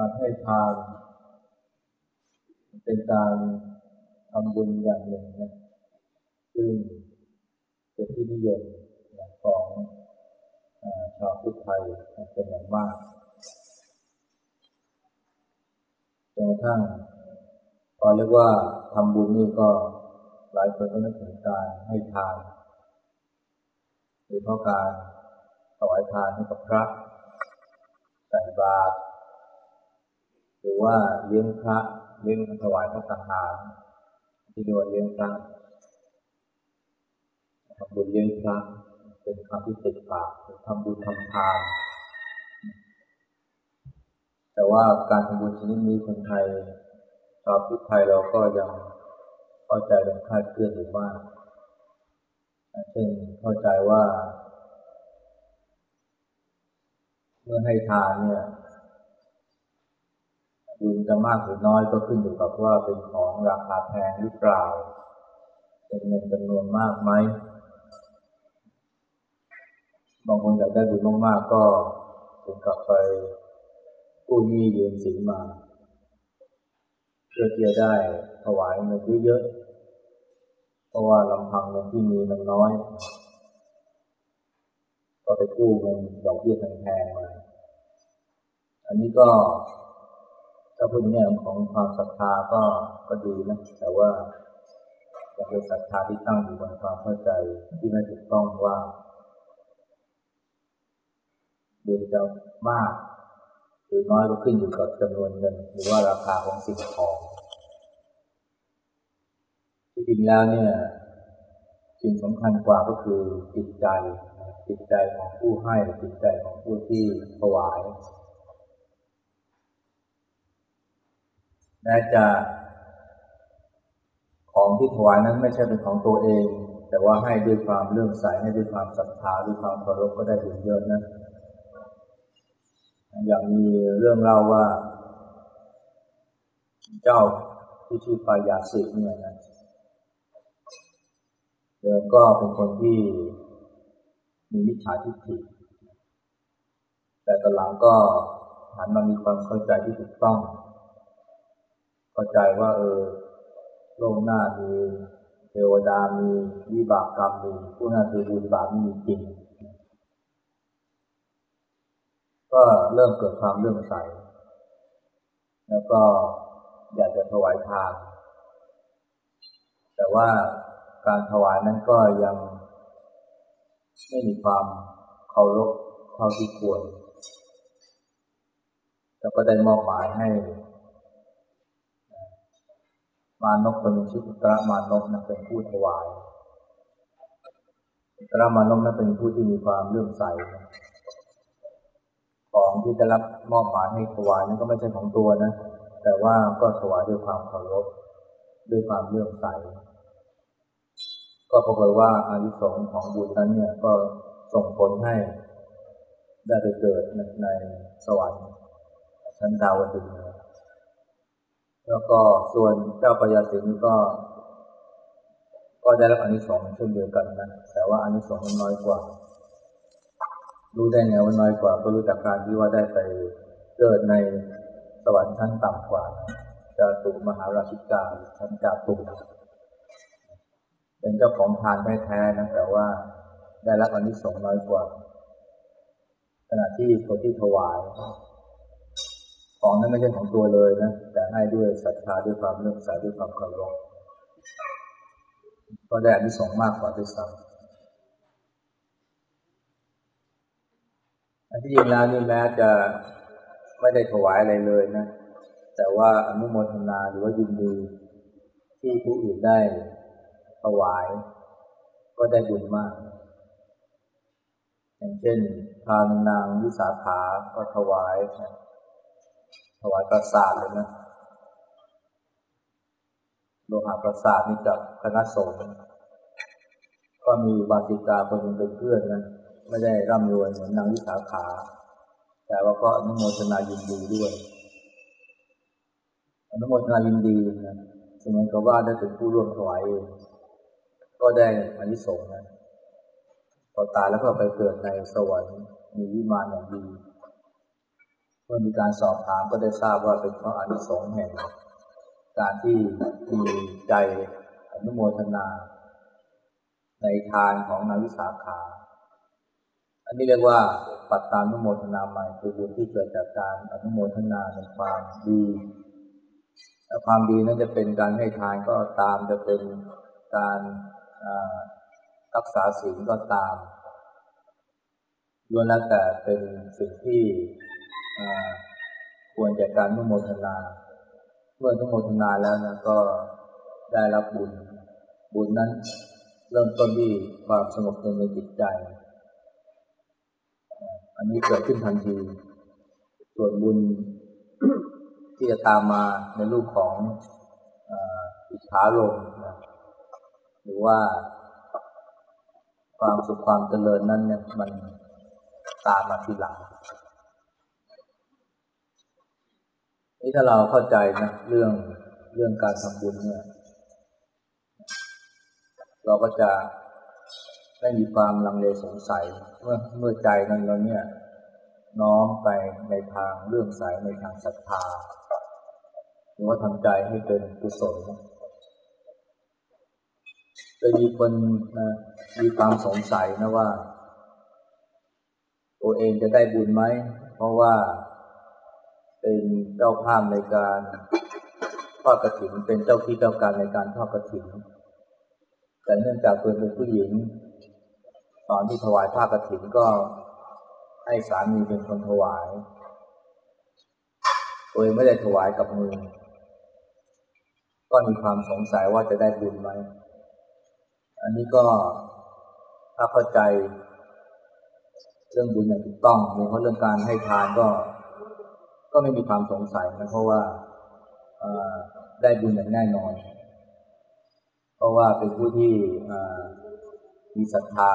การให้ทาน เป็นการทำบุญอย่างหนึ่งนะซึ่งเป็นที่นิยมของชาวพุทธไทยเป็นอย่างมากจนกระทั่งตอนเรียกว่าทำบุญนี่ก็หลายคนก็นึกถึงการให้ทานหรือเพราะการถวายทานให้กับพระใส่บาตร รือว่าเลี้ยงพระเลี้ยงถวายพระทหารที่เรียกว่าเลี้ยงพระทำบุญเลี้ยงพระเป็นคำที่ติดปากทำบุญทำทานแต่ว่าการทำบุญชนิดนี้คนไทยชาวพุทธไทยเราก็ยังเข้าใจกันคาดเคลื่อนอยู่มากเช่นเข้าใจว่า เมื่อให้ทานเนี่ย บุญจะมากหรือน้อยก็ขึ้นอยู่กับว่าเป็นของราคาแพงหรือเปล่า เป็นเงินจำนวนมากไหมบางคนอยากได้บุญมากๆก็ถึงกับไปกู้หนี้ยืมสินมาเพื่อที่จะได้ถวายเงินเยอะๆเพราะว่าลำพังเงินที่มีมันน้อย ก็ไปกู้เงินดอกเบี้ยแพงๆมาอันนี้ก็ ถ้าพูดในแง่ของความศรัทธาก็ก็ดีนะ แต่ว่าจะเป็นศรัทธาที่ตั้งอยู่บนความเข้าใจที่ไม่ถูกต้องว่าบุญจะมาก หรือน้อยก็ขึ้นอยู่กับจำนวนเงิน หรือว่าราคาของสิ่งของที่จริงแล้วเนี่ยสิ่งสำคัญกว่าก็คือจิตใจจิตใจของผู้ให้จิตใจของผู้ที่ถวาย แม้จะของที่ถวายนั้นไม่ใช่เป็นของตัวเอง แต่ว่าให้ด้วยความเลื่อมใสให้ด้วยความศรัทธาด้วยความเคารพก็ได้บุญเยอะนะอย่างมีเรื่องเล่าว่า เจ้าที่ชื่อปายาสิเนี่ยนะเดิมก็เป็นคนที่มีมิจฉาทิฏฐิแต่ตอนหลังก็หันมามีความเข้าใจที่ถูกต้อง เข้าใจว่าเออโลกหน้ามีเทวดามีวิบากกรรมมีผู้นั้นคือบุญบาปมีจริง ก็เริ่มเกิดความเลื่อมใส แล้วก็อยากจะถวายทาน แต่ว่าการถวายนั้นก็ยังไม่มีความเคารพเท่าที่ควร แล้วก็ได้มอบหมายให้ มานกคนหนึ่งชื่ออุตรมานกนั้นเป็นผู้ถวายอุตรมานกนั้นเป็นผู้ที่มีความเลื่อมใสของที่จะรับมอบหมายให้ถวายนั้นก็ไม่ใช่ของตัวนะ แต่ว่าก็ถวายด้วยความเคารพด้วยความเลื่อมใส ก็ปรากฏว่าอานิสงส์ของบุญนั้นเนี่ยก็ส่งผลให้ได้ไปเกิดในสวรรค์ชั้นดาวดึง แล้วก็ส่วนเจ้าปยาสิงก็ ก็ได้รับอนิสงส์เช่นเดียวกันนะ แต่ว่าอนิสงส์มันน้อยกว่า รู้ได้ไงว่าน้อยกว่า ก็รู้จากการที่ว่าได้ไปเกิดในสวรรค์ชั้นต่ำกว่าจะตุมหาราชิกาชั้นจาตุเป็นเจ้าของทานแท้ๆนะ แต่ว่าได้รับอนิสงส์น้อยกว่า ขณะที่คนที่ถวาย ของนั้นไม่ใช่ของตัวเลยนะ แต่ให้ด้วยศรัทธาด้วยความเลื่อมใสด้วยความเคารพก็ได้อนิสงส์มากกว่าด้วยซ้ำอันที่จริงแล้วนี่แม้จะไม่ได้ถวายอะไรเลยนะ แต่ว่าอนุโมทนาหรือว่ายินดีที่ผู้อื่นได้ถวาย ก็ได้บุญมาก อย่างเช่นทางนางวิสาขาก็ถวาย ถวายประสาทเลยนะโลหะประสาทนี่กับคณะสงฆ์ก็มีบาติกาคนหนึ่งเป็นเพื่อนนะไม่ได้ร่ำรวยเหมือนนางวิสาขา แต่ว่าก็อนุโมทนายินดีด้วยอนุโมทนายินดีนะสมือนกับว่าได้เป็นผู้ร่วมถวายเองก็ได้อานิสงส์นะพอตายแล้วก็ไปเกิดในสวรรค์มีวิมานอย่างดี เมื่อมีการสอบถามก็ได้ทราบว่าเป็นเพราะอนิสงส์แห่งการที่มีใจอนุโมทนา ในทานของนางวิสาขา อันนี้เรียกว่าปัตตานุโมทนาใหม่คือบุญที่เกิดจากการอนุโมทนาในความดีและความดีนั้นจะเป็นการให้ทานก็ตามจะเป็นการรักษาศีลก็ตามล้วนแล้วแต่เป็นสิ่งที่ ควรแก่การนุโมทนา เมื่อนุโมทนาแล้วนะก็ได้รับบุญ บุญนั้นเริ่มต้นที่ความสงบในจิตใจ อันนี้เกิดขึ้นทันที ส่วนบุญที่จะตามมาในรูปของอิทธาลมนะหรือว่าความสุขความเจริญนั้นเนี่ยมันตามมาทีหลัง นี่ถ้าเราเข้าใจนะเรื่องเรื่องการทำบุญเนี่ย เราก็จะไม่มีความลังเลสงสัย เมื่อเมื่อใจนั้นเราเนี่ย น้อมไปในทางเรื่องสายในทางศรัทธาหรือว่าทำใจให้เป็นกุศลจะมีคนนะมีความสงสัยนะว่า ตัวเองจะได้บุญไหม เพราะว่า เป็นเจ้าภาพในการทอดกระถิ่นเป็นเจ้าที่เจ้าการในการทอดกระถิ่นแต่เนื่องจากตัวเป็นผู้หญิง ตอนที่ถวายผ้ากระถิ่นก็ให้สามีเป็นคนถวายตัวเองไม่ได้ถวายกับมือ ก็มีความสงสัยว่าจะได้บุญไหม อันนี้ก็ถ้าเข้าใจ เรื่องบุญอย่างถูกต้องเพราะเรื่องการให้ทานก็ ก็ไม่มีความสงสัยนะเพราะว่าได้บุญอย่างแน่นอน เพราะว่าเป็นผู้ที่มีศรัทธา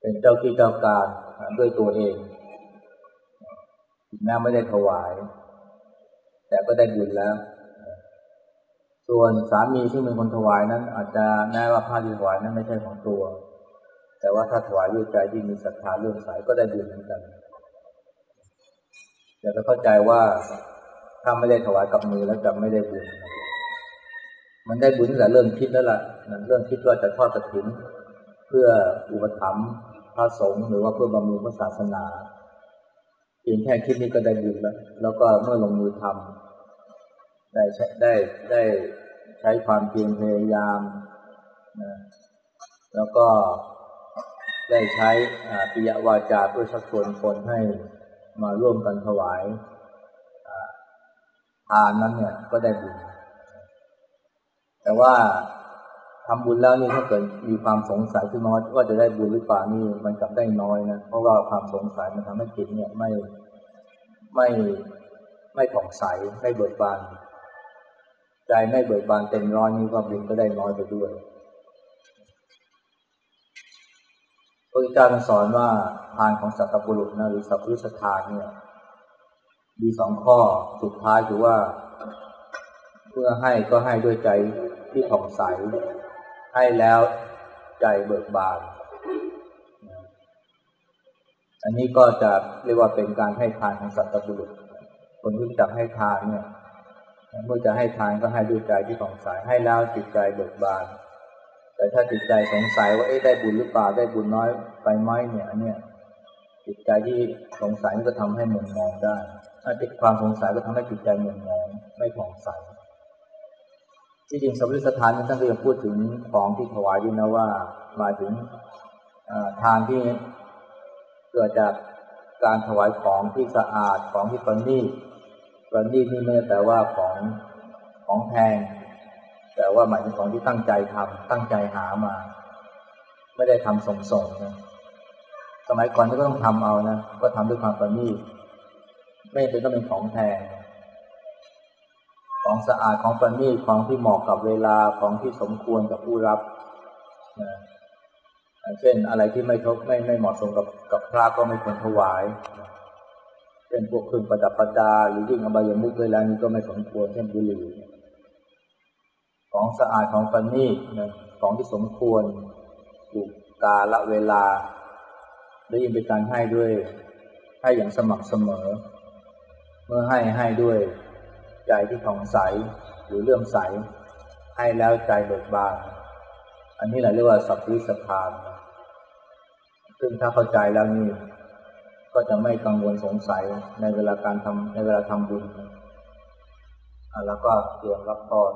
เป็นเจ้าที่เจ้าการด้วยตัวเองแม้ไม่ได้ถวาย แต่ก็ได้บุญแล้ว ส่วนสามีซึ่งเป็นคนถวายนั้น อาจจะแม้ว่าผ้าที่ถวายนั้นไม่ใช่ของตัว แต่ว่าถ้าถวายด้วยใจที่มีศรัทธาเรื่องสายก็ได้บุญเหมือนกัน อย่าไปเข้าใจว่าถ้าไม่ได้ถวายกับมือแล้วจะไม่ได้บุญ มันได้บุญแต่เริ่มคิดแล้วล่ะนั่นเริ่มคิดว่าจะทอดกระถิ่นเพื่ออุปถัมภ์พระสงฆ์หรือว่าเพื่อบำรุงพระศาสนาเพียงแค่คิดนี้ก็ได้บุญแล้ว แล้วก็เมื่อลงมือทำได้ใช้ได้ได้ใช้ความเพียรพยายามนะแล้วก็ได้ใช้ปิยวาจาเพื่อชักชวนคนให้ มาร่วมกันถวายทานนั้นเนี่ยก็ได้บุญ แต่ว่าทำบุญแล้วนี่ถ้าเกิดมีความสงสัยขึ้นมาว่าจะได้บุญหรือเปล่านี่มันกลับได้น้อยนะเพราะว่าความสงสัยมันทำให้จิตเนี่ยไม่ไม่ไม่ผ่องใสไม่เบิกบาน ใจไม่เบิกบานเต็มร้อยนี่ก็บุญก็ได้น้อยไปด้วย พุทธเจ้าสอนว่าทานของสัตบุรุษนะหรือสัพพุสทานเนี่ย มีสองข้อสุดท้ายคือว่า เพื่อให้ก็ให้ด้วยใจที่ผ่องใส ให้แล้วใจเบิกบานอันนี้ก็จะเรียกว่าเป็นการให้ทานของสัตบุรุษ คนที่จะให้ทานเนี่ย เมื่อจะให้ทานก็ให้ด้วยใจที่ผ่องใสให้แล้วจิตใจเบิกบาน แต่ถ้าจิตใจสงสัยว่าเอ๊ะได้บุญหรือเปล่าได้บุญน้อยไปไหมเนี่ยอันเนี้ยจิตใจที่สงสัยก็ทำให้หมุนมองได้ถ้าจิตความสงสัยก็ทำให้จิตใจหมุนมองไม่ผ่องใสที่จริงสมริสถานนี้ท่านก็ยังพูดถึงของที่ถวายด้วยนะว่าหมายถึงทานที่เกิดจากการถวายของที่สะอาดของที่ประณีตประณีตนี่ไม่แต่ว่าของของแพง แต่ว่าหมายถึงของที่ตั้งใจทำตั้งใจหามา ไม่ได้ทำส่งๆนะสมัยก่อนก็ต้องทำเอานะก็ทำด้วยความประณีตไม่เป็นต้องเป็นของแพงของสะอาดของประณีตของที่เหมาะกับเวลาของที่สมควรกับผู้รับนะเช่นอะไรที่ไม่ทบไม่ไม่เหมาะสมกับกับพระก็ไม่ควรถวายเช่นพวกเครื่องประดับประดา หรือยิ่งอบายมุกเวลานี้ก็ไม่สมควรเช่นบุหรี่ ของสะอาดของประณีตนะของที่สมควรถูกกาละเวลาได้ยินเป็นการให้ด้วย ให้อย่างสม่ำเสมอ เมื่อให้ให้ด้วยใจที่ผ่องใสหรือเลื่อมใส ให้แล้วใจเบิกบานอันนี้แหละเรียกว่าสัพพิสพานซึ่งถ้าเข้าใจแล้วนี่ก็จะไม่กังวลสงสัยในเวลาการทำในเวลาทำบุญ แล้วก็เตรียมรับพร